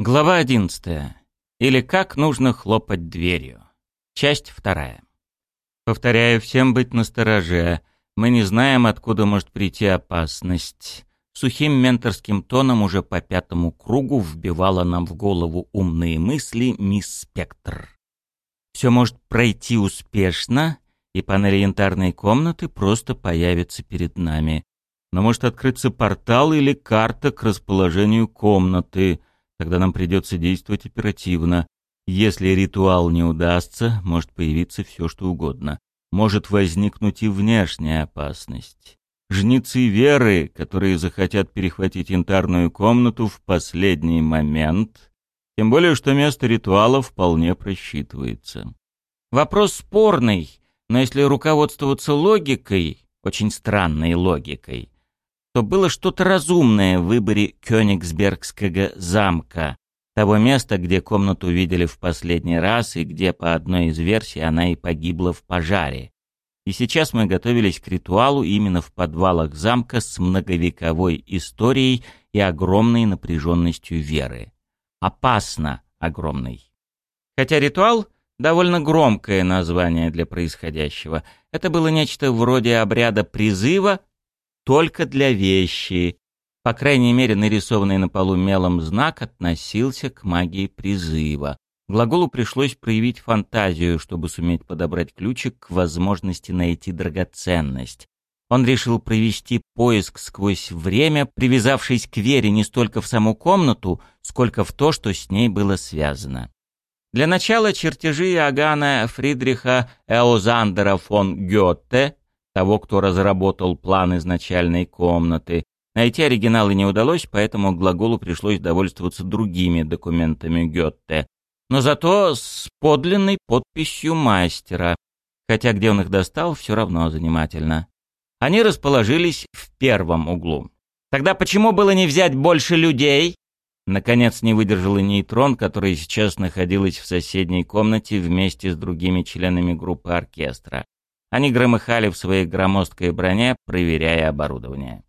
Глава 11. Или как нужно хлопать дверью. Часть вторая. Повторяю всем быть настороже. Мы не знаем, откуда может прийти опасность. Сухим менторским тоном уже по пятому кругу вбивала нам в голову умные мысли мисс Спектр. Все может пройти успешно, и панель янтарной комнаты просто появится перед нами. Но может открыться портал или карта к расположению комнаты — Тогда нам придется действовать оперативно. Если ритуал не удастся, может появиться все, что угодно. Может возникнуть и внешняя опасность. Жнецы веры, которые захотят перехватить янтарную комнату в последний момент, тем более, что место ритуала вполне просчитывается. Вопрос спорный, но если руководствоваться логикой, очень странной логикой, то было что-то разумное в выборе Кёнигсбергского замка, того места, где комнату видели в последний раз и где, по одной из версий, она и погибла в пожаре. И сейчас мы готовились к ритуалу именно в подвалах замка с многовековой историей и огромной напряженностью веры. Опасно огромный. Хотя ритуал — довольно громкое название для происходящего. Это было нечто вроде обряда призыва только для вещи. По крайней мере, нарисованный на полу мелом знак относился к магии призыва. Глаголу пришлось проявить фантазию, чтобы суметь подобрать ключик к возможности найти драгоценность. Он решил провести поиск сквозь время, привязавшись к Вере не столько в саму комнату, сколько в то, что с ней было связано. Для начала чертежи Иоганна Фридриха Эозандера фон Гёте того, кто разработал план изначальной комнаты. Найти оригиналы не удалось, поэтому глаголу пришлось довольствоваться другими документами Гетте. Но зато с подлинной подписью мастера. Хотя где он их достал, все равно занимательно. Они расположились в первом углу. Тогда почему было не взять больше людей? Наконец не выдержал и нейтрон, который сейчас находилась в соседней комнате вместе с другими членами группы оркестра. Они громыхали в своей громоздкой броне, проверяя оборудование.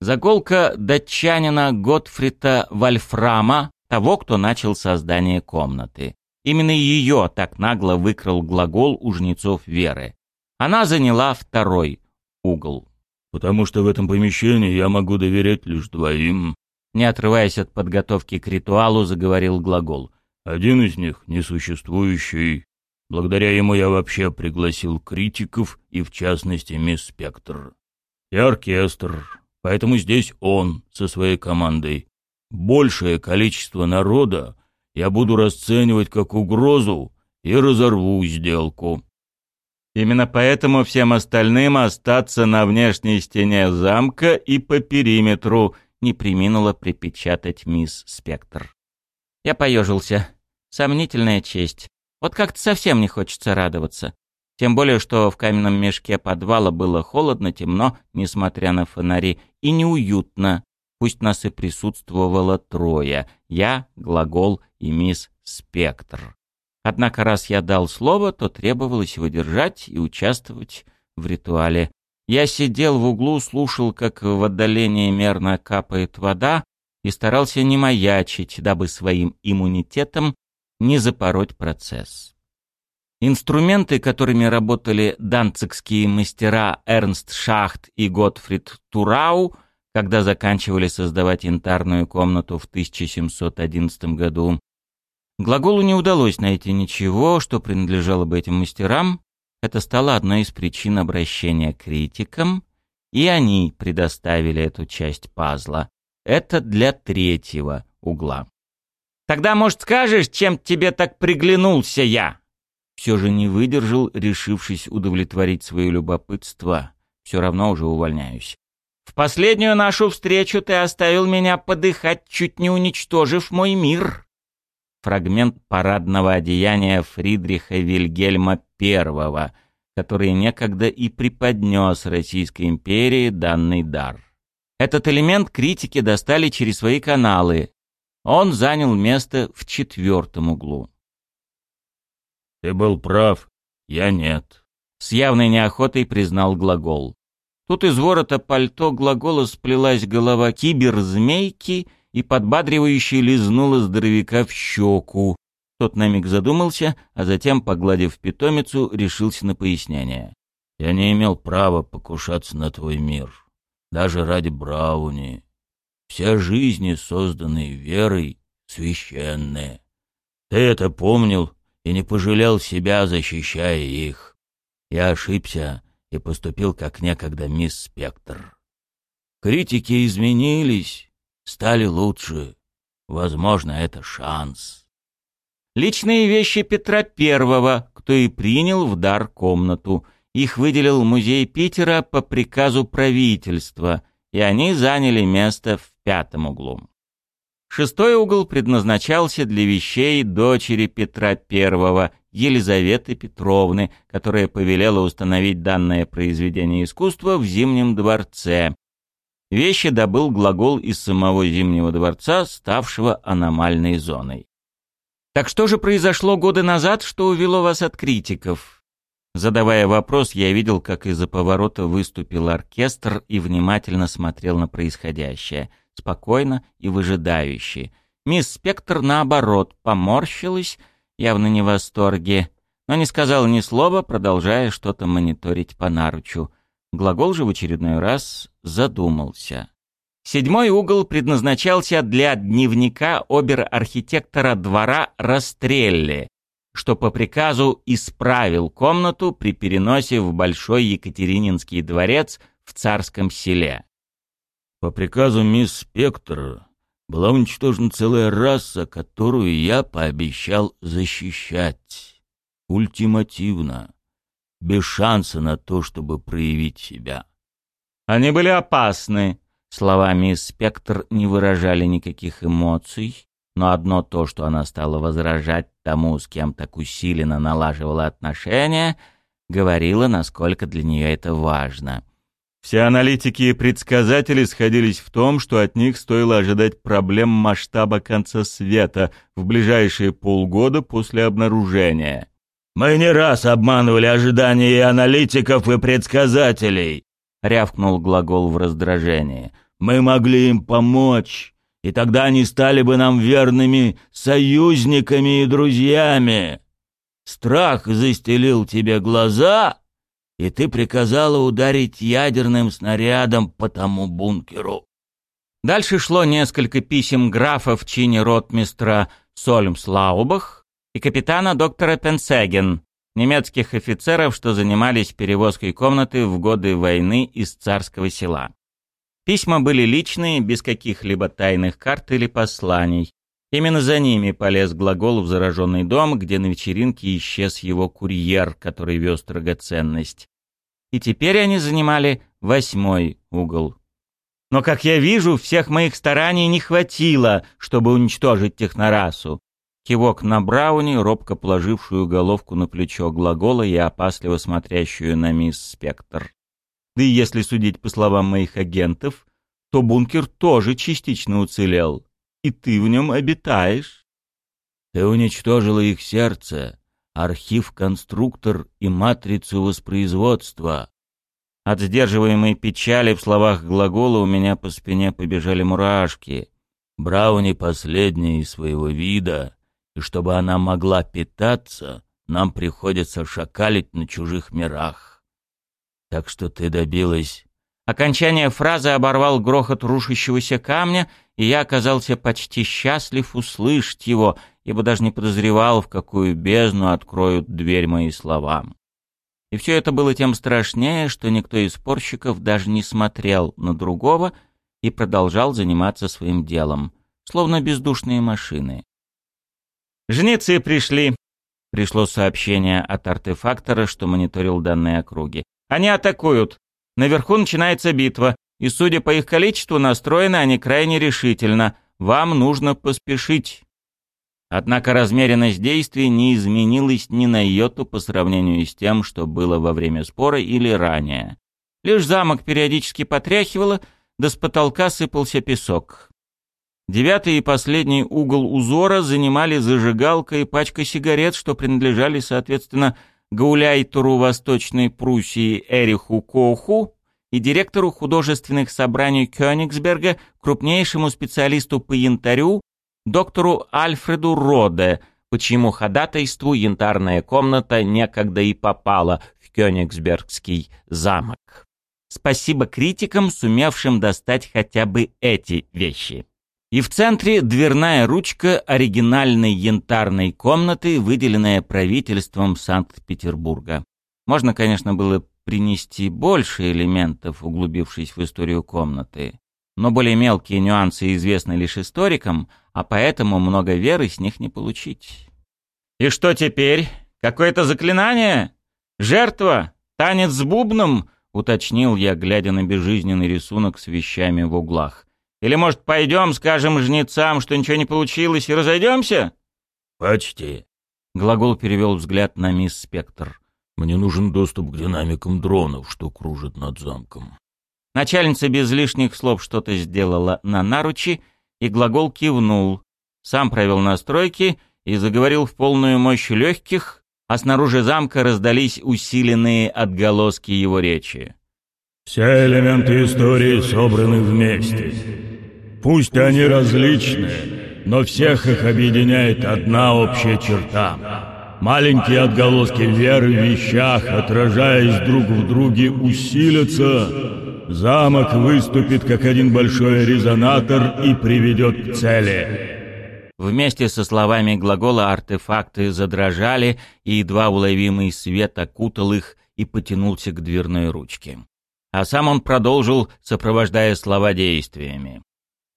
Заколка датчанина Готфрита Вольфрама, того, кто начал создание комнаты. Именно ее так нагло выкрал глагол у жнецов веры. Она заняла второй угол. «Потому что в этом помещении я могу доверять лишь двоим», не отрываясь от подготовки к ритуалу, заговорил глагол. «Один из них несуществующий, Благодаря ему я вообще пригласил критиков и, в частности, мисс Спектр. И оркестр. Поэтому здесь он со своей командой. Большее количество народа я буду расценивать как угрозу и разорву сделку. Именно поэтому всем остальным остаться на внешней стене замка и по периметру не приминула припечатать мисс Спектр. Я поежился. Сомнительная честь. Вот как-то совсем не хочется радоваться. Тем более, что в каменном мешке подвала было холодно, темно, несмотря на фонари, и неуютно. Пусть нас и присутствовало трое — я, Глагол и мисс Спектр. Однако раз я дал слово, то требовалось его держать и участвовать в ритуале. Я сидел в углу, слушал, как в отдалении мерно капает вода, и старался не маячить, дабы своим иммунитетом не запороть процесс. Инструменты, которыми работали данцигские мастера Эрнст Шахт и Готфрид Турау, когда заканчивали создавать янтарную комнату в 1711 году, глаголу не удалось найти ничего, что принадлежало бы этим мастерам. Это стало одной из причин обращения к критикам, и они предоставили эту часть пазла. Это для третьего угла. Тогда, может, скажешь, чем тебе так приглянулся я?» Все же не выдержал, решившись удовлетворить свое любопытство. Все равно уже увольняюсь. «В последнюю нашу встречу ты оставил меня подыхать, чуть не уничтожив мой мир». Фрагмент парадного одеяния Фридриха Вильгельма I, который некогда и преподнес Российской империи данный дар. Этот элемент критики достали через свои каналы, он занял место в четвертом углу. «Ты был прав, я нет», — с явной неохотой признал глагол. Тут из ворота пальто глагола сплелась голова киберзмейки и подбадривающе лизнула здоровяка в щеку. Тот на миг задумался, а затем, погладив питомицу, решился на пояснение. «Я не имел права покушаться на твой мир, даже ради Брауни. Все жизни, созданные верой, священные. Ты это помнил и не пожалел себя, защищая их. Я ошибся и поступил как некогда мисс Спектр. Критики изменились, стали лучше. Возможно, это шанс. Личные вещи Петра Первого, кто и принял в дар комнату. Их выделил музей Питера по приказу правительства, и они заняли место в пятом углу. Шестой угол предназначался для вещей дочери Петра I, Елизаветы Петровны, которая повелела установить данное произведение искусства в Зимнем дворце. Вещи добыл глагол из самого Зимнего дворца, ставшего аномальной зоной. Так что же произошло годы назад, что увело вас от критиков? Задавая вопрос, я видел, как из-за поворота выступил оркестр и внимательно смотрел на происходящее, спокойно и выжидающе. Мисс Спектр, наоборот, поморщилась, явно не в восторге, но не сказала ни слова, продолжая что-то мониторить по наручу. Глагол же в очередной раз задумался. Седьмой угол предназначался для дневника обер-архитектора двора Растрелли, что по приказу исправил комнату при переносе в Большой Екатерининский дворец в Царском селе. По приказу мисс Спектр была уничтожена целая раса, которую я пообещал защищать. Ультимативно. Без шанса на то, чтобы проявить себя. Они были опасны, Слова мисс Спектр не выражали никаких эмоций, но одно то, что она стала возражать тому, с кем так усиленно налаживала отношения, говорило, насколько для нее это важно. Все аналитики и предсказатели сходились в том, что от них стоило ожидать проблем масштаба конца света в ближайшие полгода после обнаружения. «Мы не раз обманывали ожидания и аналитиков, и предсказателей», — рявкнул глагол в раздражении. «Мы могли им помочь, и тогда они стали бы нам верными союзниками и друзьями. Страх застелил тебе глаза, и ты приказала ударить ядерным снарядом по тому бункеру». Дальше шло несколько писем графа в чине ротмистра Сольмслаубах и капитана доктора Пенсеген, немецких офицеров, что занимались перевозкой комнаты в годы войны из царского села. Письма были личные, без каких-либо тайных карт или посланий. Именно за ними полез глагол в зараженный дом, где на вечеринке исчез его курьер, который вез драгоценность. И теперь они занимали восьмой угол. Но, как я вижу, всех моих стараний не хватило, чтобы уничтожить технорасу. Кивок на Брауни, робко положившую головку на плечо глагола и опасливо смотрящую на мисс Спектр. Да и если судить по словам моих агентов, то бункер тоже частично уцелел, и ты в нем обитаешь. Ты уничтожила их сердце, архив-конструктор и матрицу воспроизводства. От сдерживаемой печали в словах глагола у меня по спине побежали мурашки. Брауни последняя из своего вида, и чтобы она могла питаться, нам приходится шакалить на чужих мирах. Так что ты добилась...» Окончание фразы оборвал грохот рушащегося камня, и я оказался почти счастлив услышать его, ибо даже не подозревал, в какую бездну откроют дверь мои слова. И все это было тем страшнее, что никто из спорщиков даже не смотрел на другого и продолжал заниматься своим делом, словно бездушные машины. «Жнецы пришли!» Пришло сообщение от артефактора, что мониторил данные округи. «Они атакуют! Наверху начинается битва, и, судя по их количеству, настроены они крайне решительно. Вам нужно поспешить!» Однако размеренность действий не изменилась ни на йоту по сравнению с тем, что было во время спора или ранее. Лишь замок периодически потряхивало, да с потолка сыпался песок. Девятый и последний угол узора занимали зажигалка и пачка сигарет, что принадлежали, соответственно, гауляйтеру Восточной Пруссии Эриху Коху и директору художественных собраний Кёнигсберга, крупнейшему специалисту по янтарю, доктору Альфреду Роде, по чьему ходатайству янтарная комната некогда и попала в Кёнигсбергский замок. Спасибо критикам, сумевшим достать хотя бы эти вещи. И в центре дверная ручка оригинальной янтарной комнаты, выделенная правительством Санкт-Петербурга. Можно, конечно, было принести больше элементов, углубившись в историю комнаты. Но более мелкие нюансы известны лишь историкам, а поэтому много веры с них не получить. «И что теперь? Какое-то заклинание? Жертва? Танец с бубном?» — уточнил я, глядя на безжизненный рисунок с вещами в углах. «Или, может, пойдем, скажем жнецам, что ничего не получилось, и разойдемся?» «Почти». Глагол перевел взгляд на мисс Спектр. «Мне нужен доступ к динамикам дронов, что кружат над замком». Начальница без лишних слов что-то сделала на наручи, и глагол кивнул. Сам провел настройки и заговорил в полную мощь легких, а снаружи замка раздались усиленные отголоски его речи. «Все элементы истории собраны вместе. Пусть они различны, но всех их объединяет одна общая черта. Маленькие отголоски веры в вещах, отражаясь друг в друге, усилятся. Замок выступит как один большой резонатор и приведет к цели». Вместе со словами глагола артефакты задрожали, и едва уловимый свет окутал их и потянулся к дверной ручке. А сам он продолжил, сопровождая слова действиями.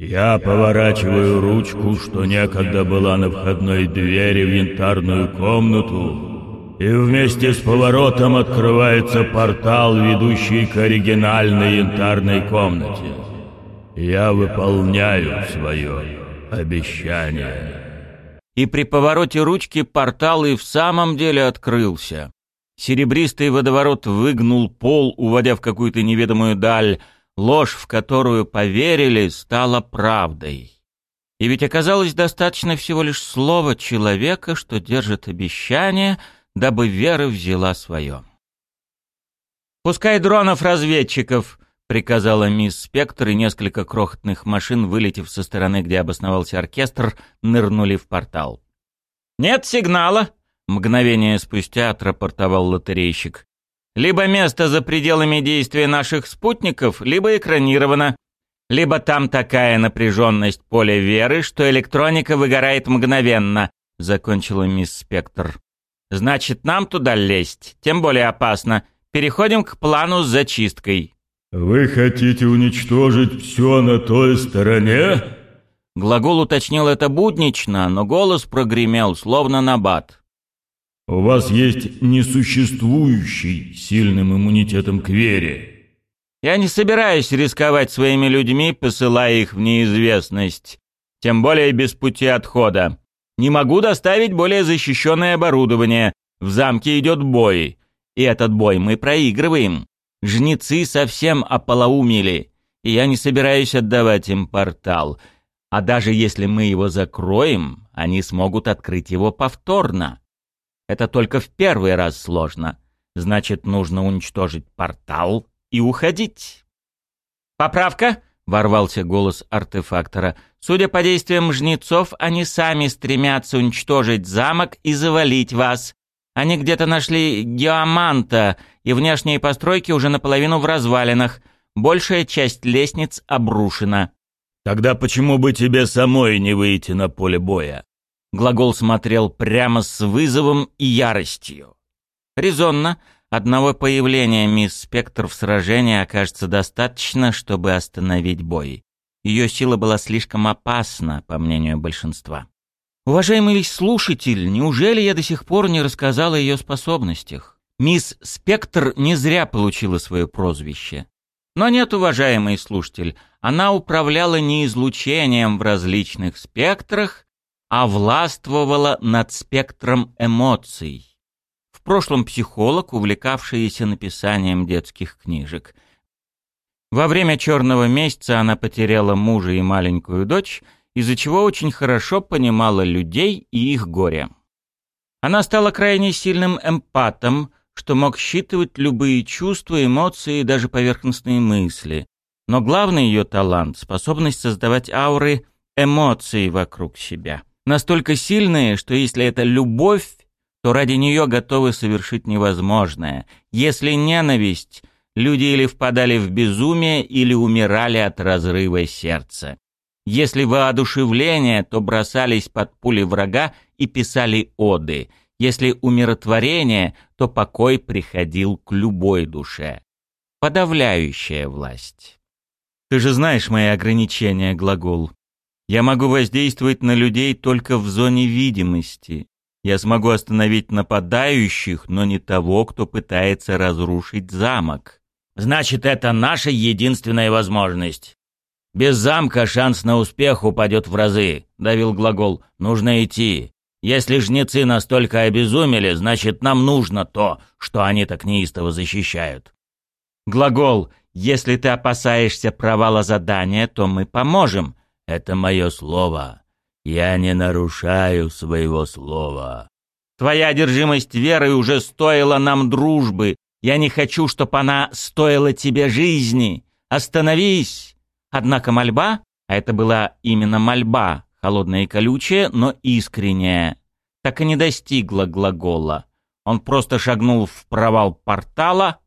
«Я поворачиваю ручку, что некогда была на входной двери в янтарную комнату, и вместе с поворотом открывается портал, ведущий к оригинальной янтарной комнате. Я выполняю свое обещание». И при повороте ручки портал и в самом деле открылся. Серебристый водоворот выгнул пол, уводя в какую-то неведомую даль. Ложь, в которую поверили, стала правдой. И ведь оказалось достаточно всего лишь слова человека, что держит обещание, дабы вера взяла свое. «Пускай дронов-разведчиков!» приказала мисс Спектр, и несколько крохотных машин, вылетев со стороны, где обосновался оркестр, нырнули в портал. «Нет сигнала!» — мгновение спустя отрапортовал лотерейщик. «Либо место за пределами действия наших спутников, либо экранировано. Либо там такая напряженность поля веры, что электроника выгорает мгновенно», — закончила мисс Спектр. «Значит, нам туда лезть, тем более опасно. Переходим к плану с зачисткой». «Вы хотите уничтожить все на той стороне?» Глагол уточнил это буднично, но голос прогремел, словно набат. «У вас есть несуществующий сильным иммунитетом к вере». «Я не собираюсь рисковать своими людьми, посылая их в неизвестность, тем более без пути отхода. Не могу доставить более защищенное оборудование. В замке идет бой, и этот бой мы проигрываем. Жнецы совсем ополоумели, и я не собираюсь отдавать им портал. А даже если мы его закроем, они смогут открыть его повторно. Это только в первый раз сложно. Значит, нужно уничтожить портал и уходить. «Поправка?» — ворвался голос артефактора. «Судя по действиям жнецов, они сами стремятся уничтожить замок и завалить вас. Они где-то нашли геоманта, и внешние постройки уже наполовину в развалинах. Большая часть лестниц обрушена. «Тогда почему бы тебе самой не выйти на поле боя?» Глагол смотрел прямо с вызовом и яростью. Резонно. Одного появления мисс Спектр в сражении окажется достаточно, чтобы остановить бой. Ее сила была слишком опасна, по мнению большинства. Уважаемый слушатель, неужели я до сих пор не рассказал о ее способностях? Мисс Спектр не зря получила свое прозвище. Но нет, уважаемый слушатель, она управляла не излучением в различных спектрах, а властвовала над спектром эмоций. В прошлом психолог, увлекавшийся написанием детских книжек. Во время черного месяца она потеряла мужа и маленькую дочь — из-за чего очень хорошо понимала людей и их горе. Она стала крайне сильным эмпатом, что мог считывать любые чувства, эмоции и даже поверхностные мысли. Но главный ее талант — способность создавать ауры эмоций вокруг себя. Настолько сильные, что если это любовь, то ради нее готовы совершить невозможное. Если ненависть, люди или впадали в безумие, или умирали от разрыва сердца. Если воодушевление, то бросались под пули врага и писали оды. Если умиротворение, то покой приходил к любой душе. Подавляющая власть. Ты же знаешь мои ограничения, глагол. Я могу воздействовать на людей только в зоне видимости. Я смогу остановить нападающих, но не того, кто пытается разрушить замок. Значит, это наша единственная возможность. Без замка шанс на успех упадет в разы, давил глагол. Нужно идти. Если жнецы настолько обезумели, значит, нам нужно то, что они так неистово защищают. Глагол если ты опасаешься провала задания, то мы поможем. Это мое слово. Я не нарушаю своего слова. Твоя одержимость верой уже стоила нам дружбы. Я не хочу, чтобы она стоила тебе жизни. Остановись. Однако мольба, а это была именно мольба, холодная и колючая, но искренняя, так и не достигла глагола. Он просто шагнул в провал портала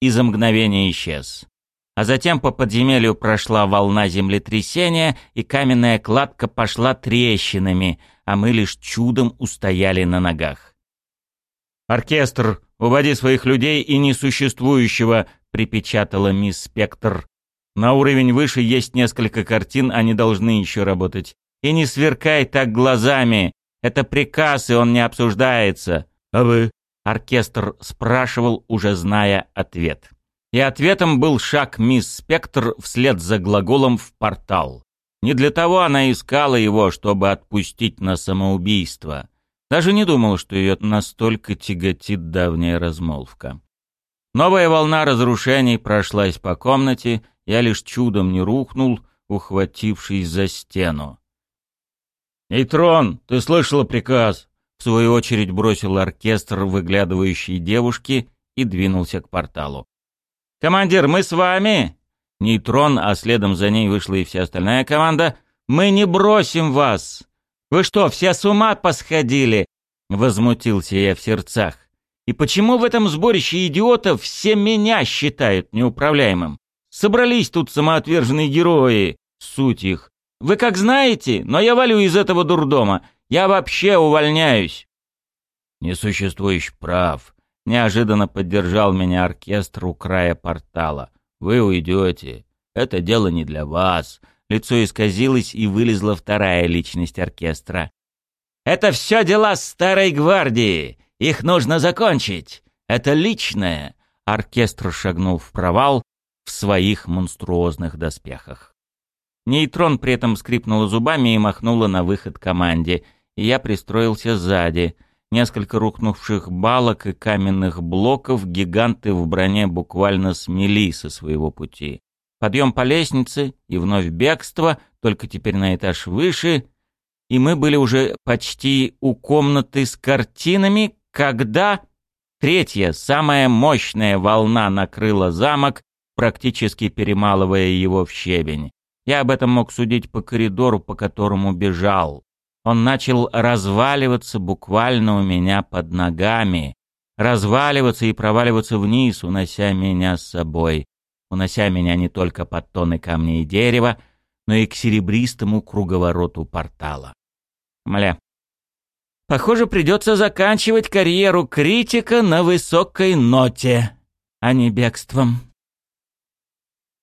и за мгновение исчез а затем по подземелью прошла волна землетрясения, и каменная кладка пошла трещинами, а мы лишь чудом устояли на ногах. «Оркестр, уводи своих людей и несуществующего», — припечатала мисс Спектр. «На уровень выше есть несколько картин, они должны еще работать. И не сверкай так глазами, это приказ, и он не обсуждается». «А вы?» — оркестр спрашивал, уже зная ответ. И ответом был шаг мисс Спектр вслед за глаголом в портал. Не для того она искала его, чтобы отпустить на самоубийство. Даже не думал, что ее настолько тяготит давняя размолвка. Новая волна разрушений прошлась по комнате, я лишь чудом не рухнул, ухватившись за стену. «Нейтрон, ты слышала приказ?» В свою очередь бросил оркестр выглядывающей девушки и двинулся к порталу. «Командир, мы с вами!» Нейтрон, а следом за ней вышла и вся остальная команда. «Мы не бросим вас! Вы что, все с ума посходили?» Возмутился я в сердцах. «И почему в этом сборище идиотов все меня считают неуправляемым? Собрались тут самоотверженные герои, суть их. Вы как знаете, но я валю из этого дурдома. Я вообще увольняюсь». «Несуществующий прав», Неожиданно поддержал меня оркестр у края портала. «Вы уйдете. Это дело не для вас». Лицо исказилось, и вылезла вторая личность оркестра. «Это все дела старой гвардии. Их нужно закончить. Это личное». Оркестр шагнул в провал в своих монструозных доспехах. Нейтрон при этом скрипнула зубами и махнула на выход команде, и я пристроился сзади — Несколько рухнувших балок и каменных блоков гиганты в броне буквально смели со своего пути. Подъем по лестнице и вновь бегство, только теперь на этаж выше, и мы были уже почти у комнаты с картинами, когда третья, самая мощная волна накрыла замок, практически перемалывая его в щебень. Я об этом мог судить по коридору, по которому бежал. Он начал разваливаться буквально у меня под ногами, разваливаться и проваливаться вниз, унося меня с собой, унося меня не только под тоны камней и дерева, но и к серебристому круговороту портала. Мля. Похоже, придется заканчивать карьеру критика на высокой ноте, а не бегством.